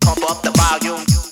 Pump up the volume.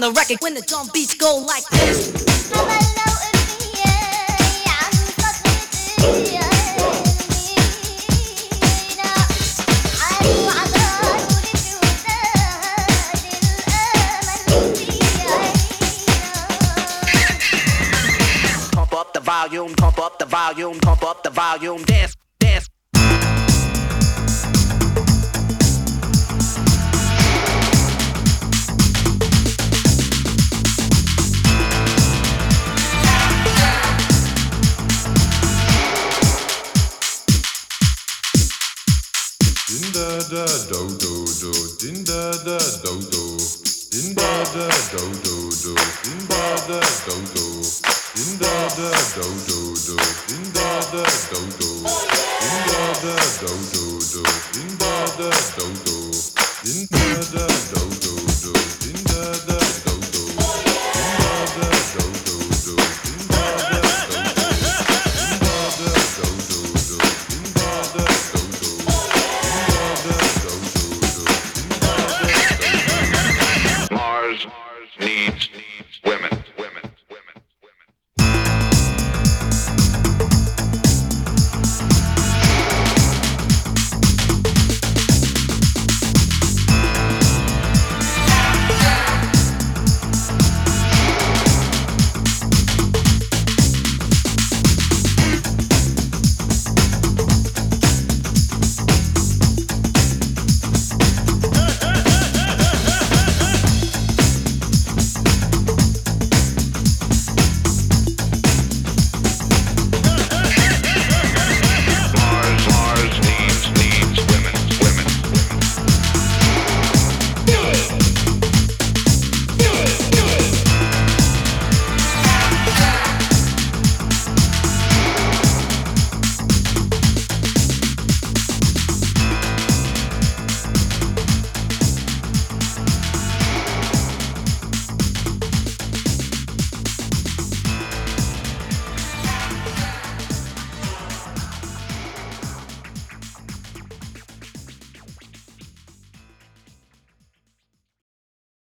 The record. When the drum beats go like this. Pump up the volume, pump up the volume, pump up the volume, dance, da da do do do, din da da do do, din da da do do do, din da da do do, din da da do do do, din da da do do, din da da do do do,